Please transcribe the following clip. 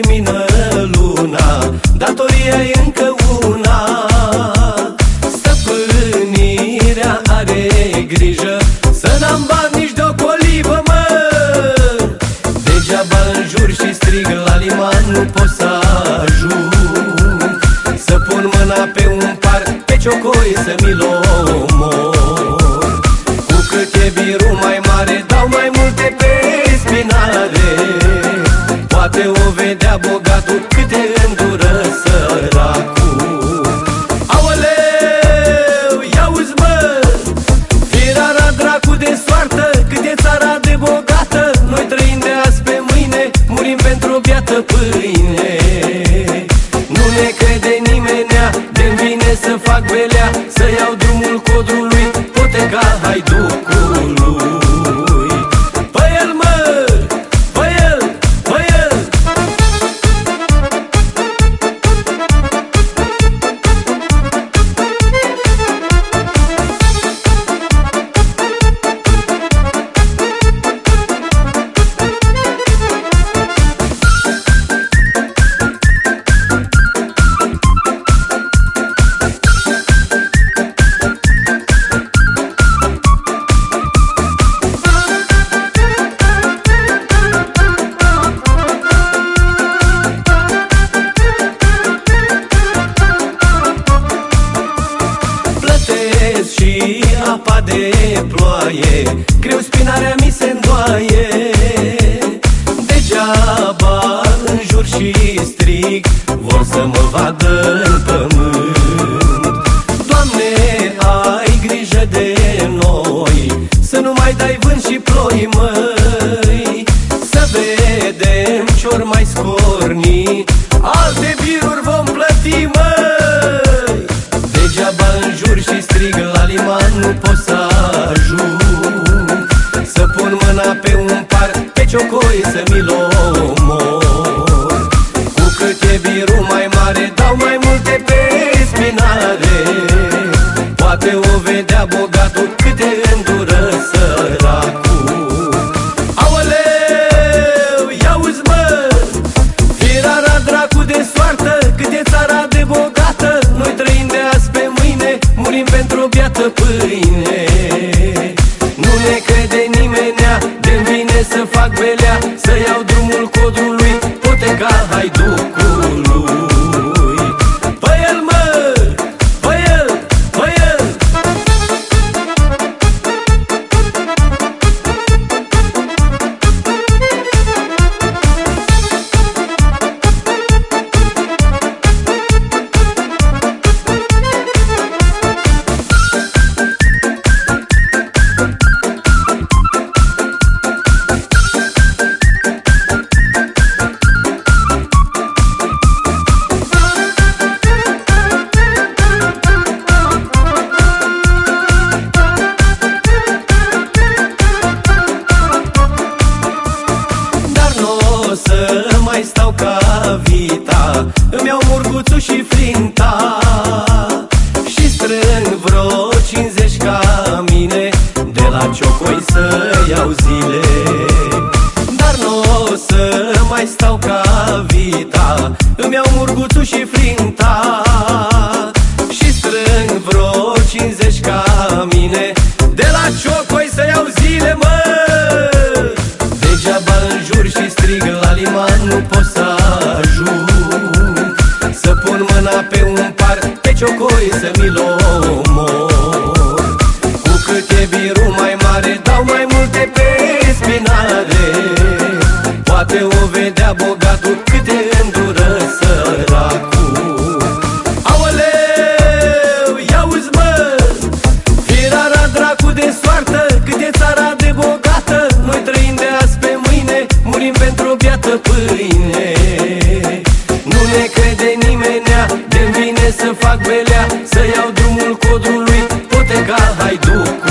termină luna. Datoria e încă Poteca haiducului Plătesc și apa de ploaie Greu spinarea mi se îndoaie. Degeaba înjur și strig Vor să mă vadă în pământ. Doamne, ai grijă de noi Să nu mai dai vânt și ploi, măi. Să vedem ce-or mai scorni Alte biruri înjur și strig la liman Nu pot să ajung. Să pun mâna pe un par Pe ciocoi să mi-l omor. Cu cât e birul mai mare Dau mai multe pe spinare. Poate o vedea bogatul vine să stau ca vita Îmi iau murguțul și flinta. Și strâng vreo 50 ca mine De la ciocoi vedea bogatul Câte îndură săracul. Aoleu, ia-uzi mă! Firara dracu de soartă Cât e țara de bogată. Noi trăim de azi pe mâine Murim pentru o biată pâine. Nu ne crede nimenea de vine să fac belea Să iau drumul codrului Poteca haiduc